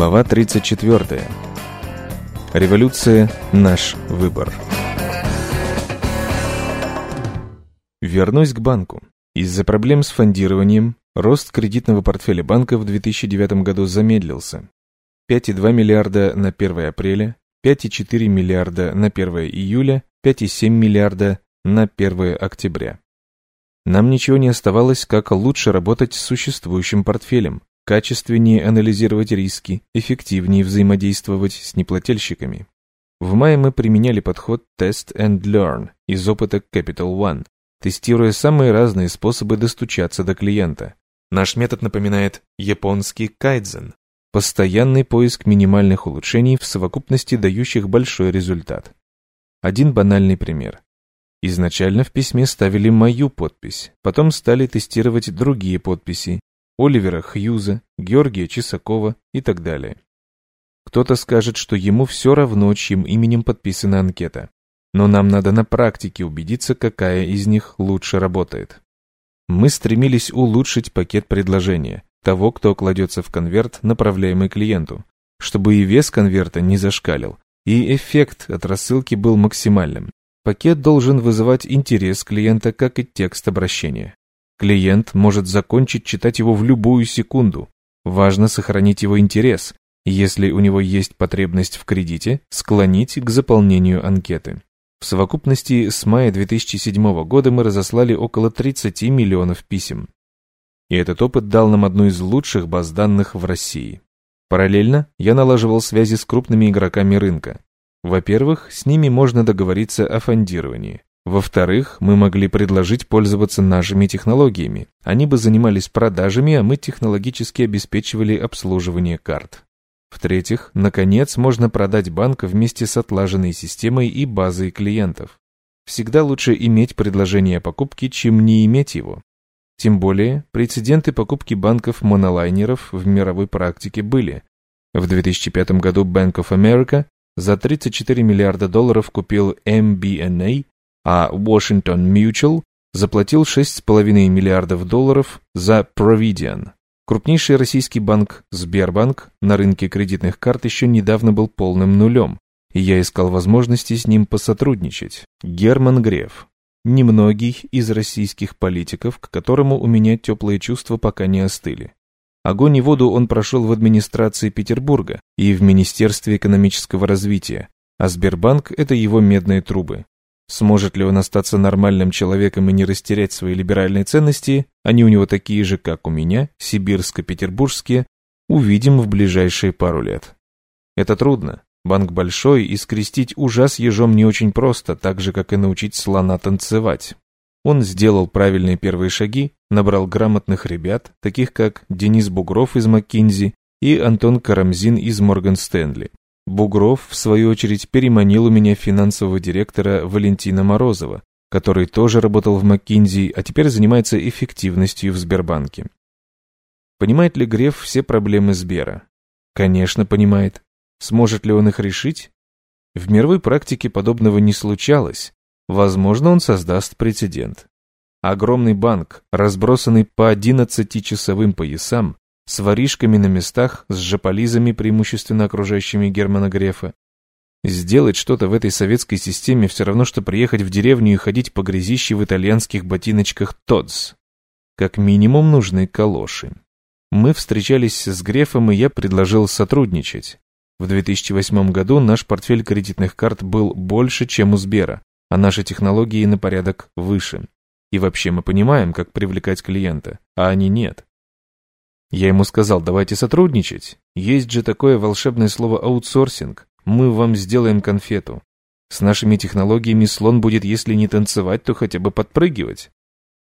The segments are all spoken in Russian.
Глава 34. Революция – наш выбор. Вернусь к банку. Из-за проблем с фондированием рост кредитного портфеля банка в 2009 году замедлился. 5,2 миллиарда на 1 апреля, 5,4 миллиарда на 1 июля, 5,7 миллиарда на 1 октября. Нам ничего не оставалось, как лучше работать с существующим портфелем, качественнее анализировать риски, эффективнее взаимодействовать с неплательщиками. В мае мы применяли подход Test and Learn из опыта Capital One, тестируя самые разные способы достучаться до клиента. Наш метод напоминает японский кайдзен – постоянный поиск минимальных улучшений в совокупности дающих большой результат. Один банальный пример. Изначально в письме ставили мою подпись, потом стали тестировать другие подписи, Оливера Хьюза, Георгия Чесакова и так далее. Кто-то скажет, что ему все равно, чьим именем подписана анкета. Но нам надо на практике убедиться, какая из них лучше работает. Мы стремились улучшить пакет предложения, того, кто кладется в конверт, направляемый клиенту, чтобы и вес конверта не зашкалил, и эффект от рассылки был максимальным. Пакет должен вызывать интерес клиента, как и текст обращения. Клиент может закончить читать его в любую секунду. Важно сохранить его интерес. Если у него есть потребность в кредите, склонить к заполнению анкеты. В совокупности с мая 2007 года мы разослали около 30 миллионов писем. И этот опыт дал нам одну из лучших баз данных в России. Параллельно я налаживал связи с крупными игроками рынка. Во-первых, с ними можно договориться о фондировании. Во-вторых, мы могли предложить пользоваться нашими технологиями. Они бы занимались продажами, а мы технологически обеспечивали обслуживание карт. В-третьих, наконец, можно продать банк вместе с отлаженной системой и базой клиентов. Всегда лучше иметь предложение о покупке, чем не иметь его. Тем более, прецеденты покупки банков-монолайнеров в мировой практике были. В 2005 году Bank of America за 34 миллиарда долларов купил MBNA, а Washington Mutual заплатил 6,5 миллиардов долларов за Providian. Крупнейший российский банк Сбербанк на рынке кредитных карт еще недавно был полным нулем, и я искал возможности с ним посотрудничать. Герман Греф. Немногий из российских политиков, к которому у меня теплые чувства пока не остыли. Огонь и воду он прошел в администрации Петербурга и в Министерстве экономического развития, а Сбербанк – это его медные трубы. Сможет ли он остаться нормальным человеком и не растерять свои либеральные ценности, они у него такие же, как у меня, сибирско-петербургские, увидим в ближайшие пару лет. Это трудно. Банк большой, и скрестить ужас ежом не очень просто, так же, как и научить слона танцевать. Он сделал правильные первые шаги, набрал грамотных ребят, таких как Денис Бугров из МcKinsey и Антон Карамзин из Морган Стэнли. Бугров, в свою очередь, переманил у меня финансового директора Валентина Морозова, который тоже работал в McKinsey, а теперь занимается эффективностью в Сбербанке. Понимает ли Греф все проблемы Сбера? Конечно, понимает. Сможет ли он их решить? В мировой практике подобного не случалось. Возможно, он создаст прецедент. Огромный банк, разбросанный по 11-часовым поясам, с воришками на местах, с жополизами, преимущественно окружающими Германа Грефа. Сделать что-то в этой советской системе все равно, что приехать в деревню и ходить по грязище в итальянских ботиночках Тодс. Как минимум нужны калоши. Мы встречались с Грефом, и я предложил сотрудничать. В 2008 году наш портфель кредитных карт был больше, чем у Сбера, а наши технологии на порядок выше. И вообще мы понимаем, как привлекать клиента, а они нет. Я ему сказал, давайте сотрудничать. Есть же такое волшебное слово аутсорсинг. Мы вам сделаем конфету. С нашими технологиями слон будет, если не танцевать, то хотя бы подпрыгивать.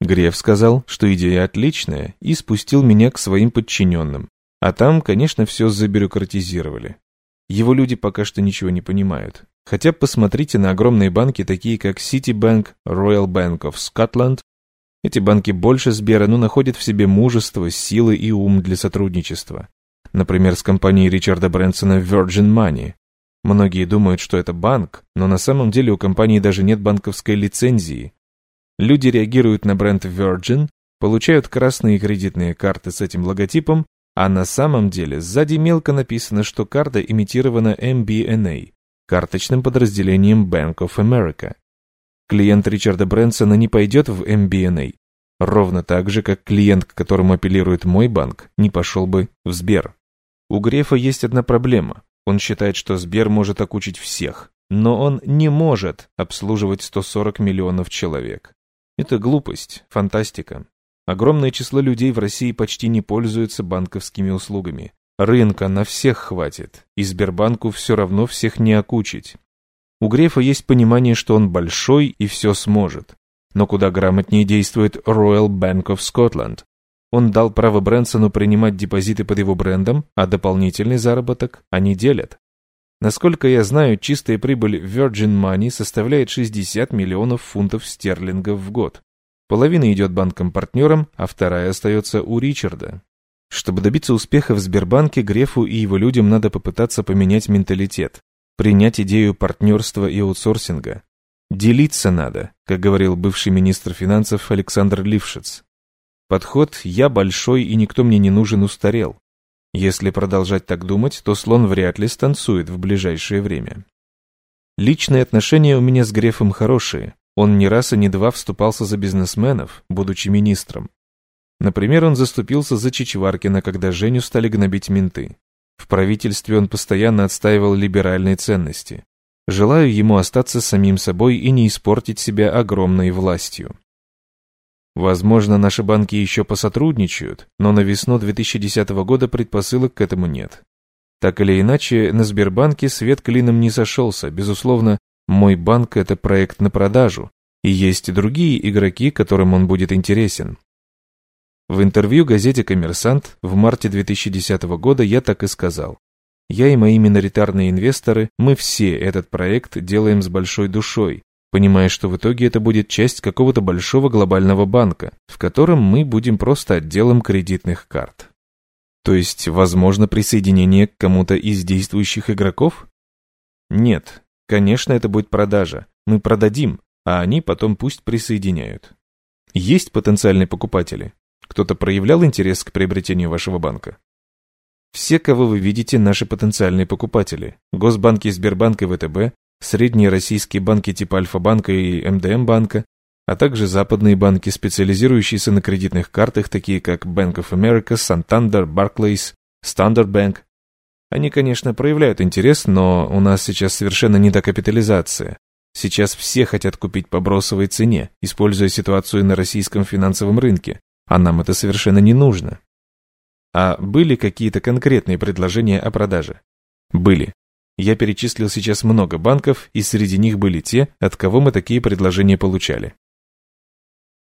Греф сказал, что идея отличная, и спустил меня к своим подчиненным. А там, конечно, все забюрократизировали. Его люди пока что ничего не понимают. Хотя посмотрите на огромные банки, такие как Citibank, Royal Bank of Scotland эти банки больше Сбера, но находят в себе мужество, силы и ум для сотрудничества. Например, с компанией Ричарда Брэнсона Virgin Money. Многие думают, что это банк, но на самом деле у компании даже нет банковской лицензии. Люди реагируют на бренд Virgin, получают красные кредитные карты с этим логотипом А на самом деле сзади мелко написано, что карта имитирована MBNA, карточным подразделением Bank of America. Клиент Ричарда Брэнсона не пойдет в MBNA, ровно так же, как клиент, к которому апеллирует мой банк, не пошел бы в Сбер. У Грефа есть одна проблема. Он считает, что Сбер может окучить всех, но он не может обслуживать 140 миллионов человек. Это глупость, фантастика. Огромное число людей в России почти не пользуются банковскими услугами. Рынка на всех хватит, и Сбербанку все равно всех не окучить. У Грефа есть понимание, что он большой и все сможет. Но куда грамотнее действует Royal Bank of Scotland. Он дал право Брэнсону принимать депозиты под его брендом, а дополнительный заработок они делят. Насколько я знаю, чистая прибыль Virgin Money составляет 60 миллионов фунтов стерлингов в год. Половина идет банкам-партнерам, а вторая остается у Ричарда. Чтобы добиться успеха в Сбербанке, Грефу и его людям надо попытаться поменять менталитет, принять идею партнерства и аутсорсинга. Делиться надо, как говорил бывший министр финансов Александр Лившиц. Подход «я большой и никто мне не нужен» устарел. Если продолжать так думать, то слон вряд ли станцует в ближайшее время. Личные отношения у меня с Грефом хорошие, он не раз и не два вступался за бизнесменов, будучи министром. Например, он заступился за Чичваркина, когда Женю стали гнобить менты. В правительстве он постоянно отстаивал либеральные ценности. Желаю ему остаться самим собой и не испортить себя огромной властью. Возможно, наши банки еще посотрудничают, но на весну 2010 года предпосылок к этому нет. Так или иначе, на Сбербанке свет клином не сошелся, безусловно, мой банк – это проект на продажу, и есть и другие игроки, которым он будет интересен. В интервью газете «Коммерсант» в марте 2010 года я так и сказал. Я и мои миноритарные инвесторы, мы все этот проект делаем с большой душой, понимая, что в итоге это будет часть какого-то большого глобального банка, в котором мы будем просто отделом кредитных карт. То есть, возможно присоединение к кому-то из действующих игроков? Нет, Конечно, это будет продажа. Мы продадим, а они потом пусть присоединяют. Есть потенциальные покупатели? Кто-то проявлял интерес к приобретению вашего банка? Все, кого вы видите, наши потенциальные покупатели. Госбанки Сбербанк и ВТБ, средние российские банки типа Альфа-банка и МДМ-банка, а также западные банки, специализирующиеся на кредитных картах, такие как Bank of America, Santander, Barclays, Standard Bank, они, конечно, проявляют интерес, но у нас сейчас совершенно не та капитализация. Сейчас все хотят купить по бросовой цене, используя ситуацию на российском финансовом рынке, а нам это совершенно не нужно. А были какие-то конкретные предложения о продаже? Были. Я перечислил сейчас много банков, и среди них были те, от кого мы такие предложения получали.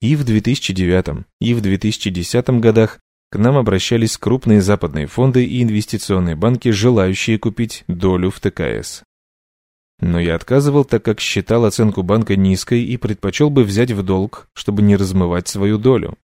И в 2009, и в 2010 годах к нам обращались крупные западные фонды и инвестиционные банки, желающие купить долю в ТКС. Но я отказывал, так как считал оценку банка низкой и предпочел бы взять в долг, чтобы не размывать свою долю.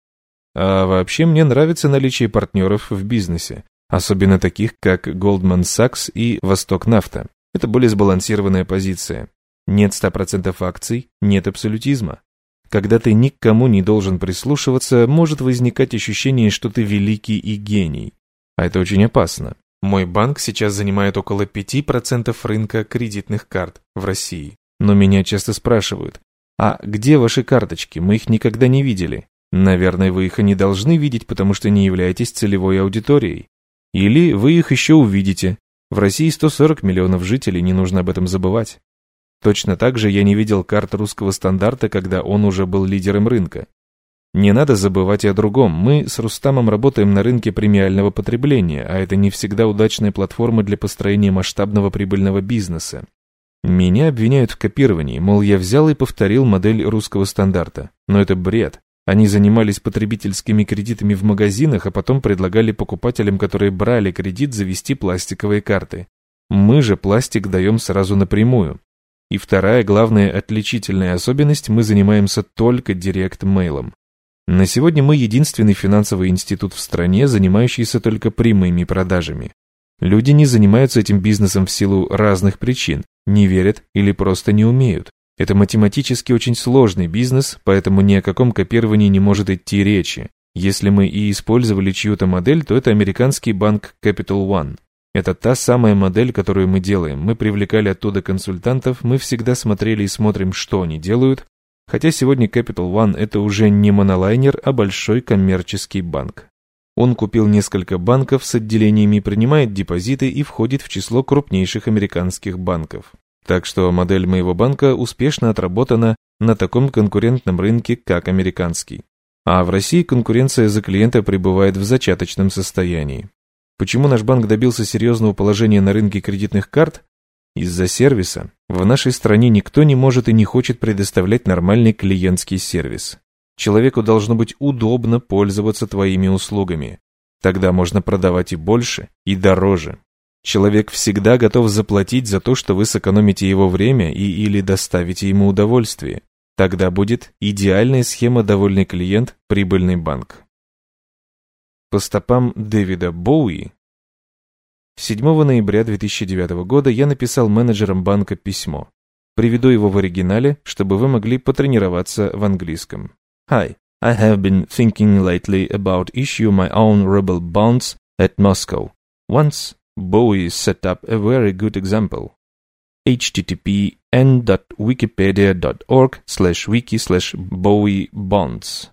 А вообще мне нравится наличие партнеров в бизнесе, особенно таких, как Goldman Sachs и Восток Нафта. Это более сбалансированная позиция. Нет 100% акций, нет абсолютизма. Когда ты никому не должен прислушиваться, может возникать ощущение, что ты великий и гений. А это очень опасно. Мой банк сейчас занимает около 5% рынка кредитных карт в России. Но меня часто спрашивают, а где ваши карточки? Мы их никогда не видели. Наверное, вы их и не должны видеть, потому что не являетесь целевой аудиторией. Или вы их еще увидите. В России 140 миллионов жителей, не нужно об этом забывать. Точно так же я не видел карт русского стандарта, когда он уже был лидером рынка. Не надо забывать и о другом. Мы с Рустамом работаем на рынке премиального потребления, а это не всегда удачная платформа для построения масштабного прибыльного бизнеса. Меня обвиняют в копировании, мол, я взял и повторил модель русского стандарта. Но это бред. Они занимались потребительскими кредитами в магазинах, а потом предлагали покупателям, которые брали кредит, завести пластиковые карты. Мы же пластик даем сразу напрямую. И вторая главная отличительная особенность – мы занимаемся только директ-мейлом. На сегодня мы единственный финансовый институт в стране, занимающийся только прямыми продажами. Люди не занимаются этим бизнесом в силу разных причин, не верят или просто не умеют. Это математически очень сложный бизнес, поэтому ни о каком копировании не может идти речи. Если мы и использовали чью-то модель, то это американский банк Capital One. Это та самая модель, которую мы делаем. Мы привлекали оттуда консультантов, мы всегда смотрели и смотрим, что они делают, хотя сегодня Capital One это уже не монолайнер, а большой коммерческий банк. Он купил несколько банков с отделениями, принимает депозиты и входит в число крупнейших американских банков. Так что модель моего банка успешно отработана на таком конкурентном рынке, как американский. А в России конкуренция за клиента пребывает в зачаточном состоянии. Почему наш банк добился серьезного положения на рынке кредитных карт? Из-за сервиса. В нашей стране никто не может и не хочет предоставлять нормальный клиентский сервис. Человеку должно быть удобно пользоваться твоими услугами. Тогда можно продавать и больше, и дороже. Человек всегда готов заплатить за то, что вы сэкономите его время и или доставите ему удовольствие. Тогда будет идеальная схема «довольный клиент, прибыльный банк». По стопам Дэвида Боуи 7 ноября 2009 года я написал менеджерам банка письмо. Приведу его в оригинале, чтобы вы могли потренироваться в английском. Hi, I have been thinking lately about issue my own ruble bonds at Moscow. Once, Bowie set up a very good example. http n.wikipedia.org slash wiki slash Bowie bonds.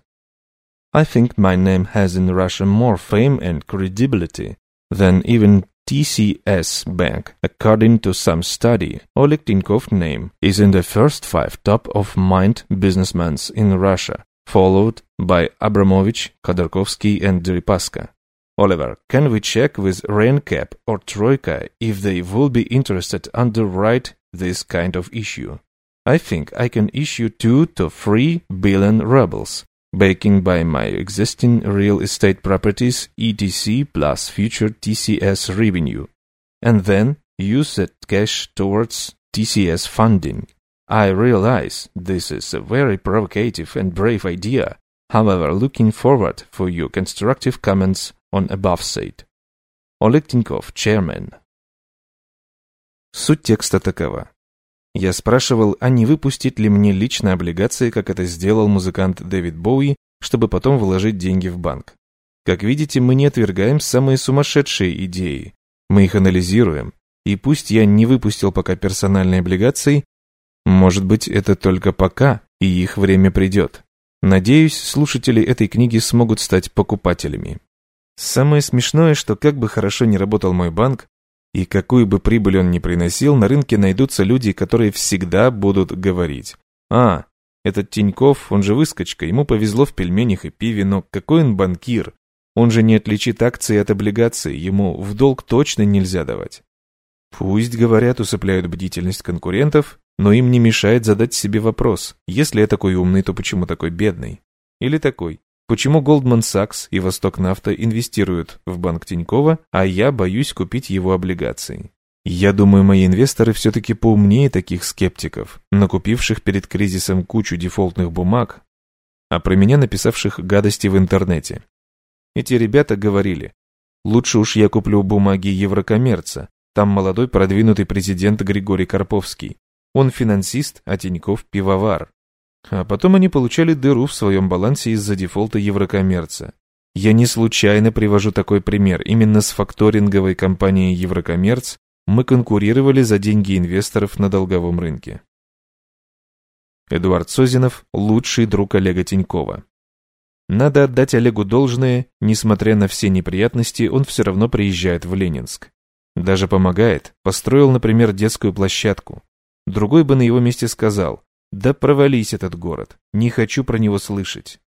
I think my name has in Russia more fame and credibility than even TCS Bank. According to some study, Oleg Tinkov's name is in the first five top of mind businessmen in Russia, followed by Abramovich, Khodorkovsky and Deripaska. Oliver, can we check with RenCap or Troika if they will be interested underwrite this kind of issue? I think I can issue two to three billion rubles backing by my existing real estate properties ETC plus future TCS revenue, and then use that cash towards TCS funding. I realize this is a very provocative and brave idea. However, looking forward for your constructive comments on above said. Oleg Tinkov, chairman. Суть текста такова. Я спрашивал, а не выпустить ли мне лично облигации, как это сделал музыкант Дэвид Боуи, чтобы потом вложить деньги в банк. Как видите, мы не отвергаем самые сумасшедшие идеи. Мы их анализируем. И пусть я не выпустил пока персональные облигации, может быть, это только пока, и их время придет. Надеюсь, слушатели этой книги смогут стать покупателями. Самое смешное, что как бы хорошо ни работал мой банк, и какую бы прибыль он ни приносил, на рынке найдутся люди, которые всегда будут говорить. А, этот Тиньков, он же выскочка, ему повезло в пельменях и пиве, но какой он банкир? Он же не отличит акции от облигаций, ему в долг точно нельзя давать. Пусть, говорят, усыпляют бдительность конкурентов, но им не мешает задать себе вопрос, если я такой умный, то почему такой бедный? Или такой, Почему Goldman Sachs и Восток Нафта инвестируют в банк Тинькова, а я боюсь купить его облигации? Я думаю, мои инвесторы все-таки поумнее таких скептиков, накупивших перед кризисом кучу дефолтных бумаг, а про меня написавших гадости в интернете. Эти ребята говорили, лучше уж я куплю бумаги Еврокоммерца, там молодой продвинутый президент Григорий Карповский. Он финансист, а Тиньков пивовар. А потом они получали дыру в своем балансе из-за дефолта Еврокоммерца. Я не случайно привожу такой пример. Именно с факторинговой компанией Еврокоммерц мы конкурировали за деньги инвесторов на долговом рынке. Эдуард Созинов – лучший друг Олега Тинькова. Надо отдать Олегу должное, несмотря на все неприятности, он все равно приезжает в Ленинск. Даже помогает, построил, например, детскую площадку. Другой бы на его месте сказал, да провались этот город. Не хочу про него слышать.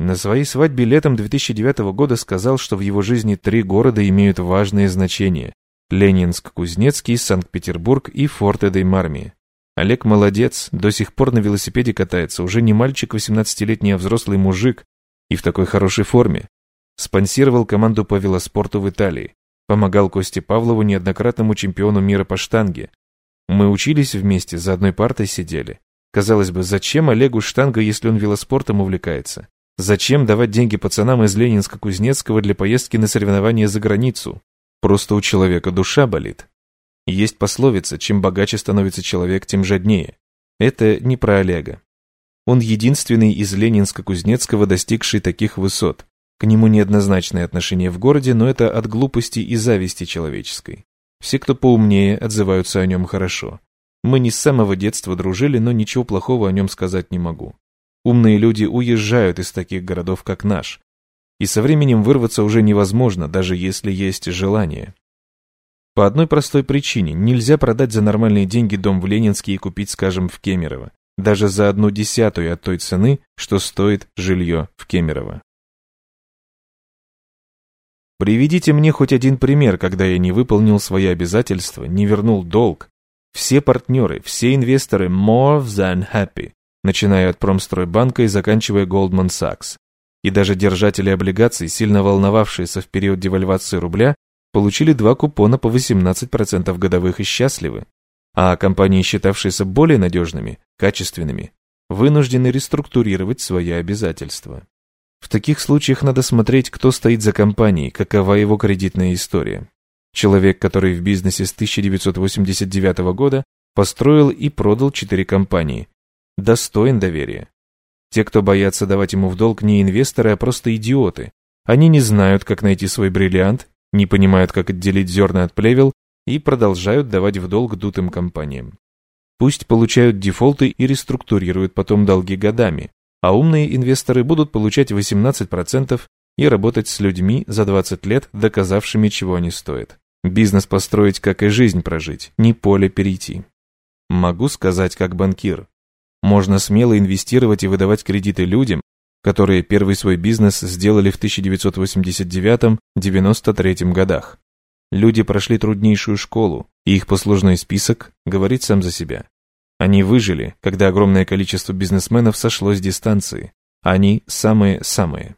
На своей свадьбе летом 2009 года сказал, что в его жизни три города имеют важное значение. Ленинск, Кузнецкий, Санкт-Петербург и Форте-де-Марми. Олег молодец, до сих пор на велосипеде катается, уже не мальчик 18-летний, а взрослый мужик. И в такой хорошей форме. Спонсировал команду по велоспорту в Италии. Помогал Косте Павлову, неоднократному чемпиону мира по штанге. Мы учились вместе, за одной партой сидели. Казалось бы, зачем Олегу штанга, если он велоспортом увлекается? Зачем давать деньги пацанам из Ленинска-Кузнецкого для поездки на соревнования за границу? Просто у человека душа болит. Есть пословица, чем богаче становится человек, тем жаднее. Это не про Олега. Он единственный из Ленинска-Кузнецкого, достигший таких высот. К нему неоднозначное отношение в городе, но это от глупости и зависти человеческой. Все, кто поумнее, отзываются о нем хорошо. Мы не с самого детства дружили, но ничего плохого о нем сказать не могу. Умные люди уезжают из таких городов, как наш. И со временем вырваться уже невозможно, даже если есть желание. По одной простой причине нельзя продать за нормальные деньги дом в Ленинске и купить, скажем, в Кемерово. Даже за одну десятую от той цены, что стоит жилье в Кемерово. Приведите мне хоть один пример, когда я не выполнил свои обязательства, не вернул долг. Все партнеры, все инвесторы more than happy, начиная от Промстройбанка и заканчивая Goldman Sachs. И даже держатели облигаций, сильно волновавшиеся в период девальвации рубля, получили два купона по 18% годовых и счастливы. А компании, считавшиеся более надежными, качественными, вынуждены реструктурировать свои обязательства. В таких случаях надо смотреть, кто стоит за компанией, какова его кредитная история. Человек, который в бизнесе с 1989 года построил и продал четыре компании, достоин доверия. Те, кто боятся давать ему в долг, не инвесторы, а просто идиоты. Они не знают, как найти свой бриллиант, не понимают, как отделить зерна от плевел и продолжают давать в долг дутым компаниям. Пусть получают дефолты и реструктурируют потом долги годами, а умные инвесторы будут получать 18% и работать с людьми за 20 лет, доказавшими, чего они стоят. Бизнес построить, как и жизнь прожить, не поле перейти. Могу сказать как банкир. Можно смело инвестировать и выдавать кредиты людям, которые первый свой бизнес сделали в 1989-93 годах. Люди прошли труднейшую школу, и их послужной список говорит сам за себя. Они выжили, когда огромное количество бизнесменов сошло с дистанции. Они самые-самые.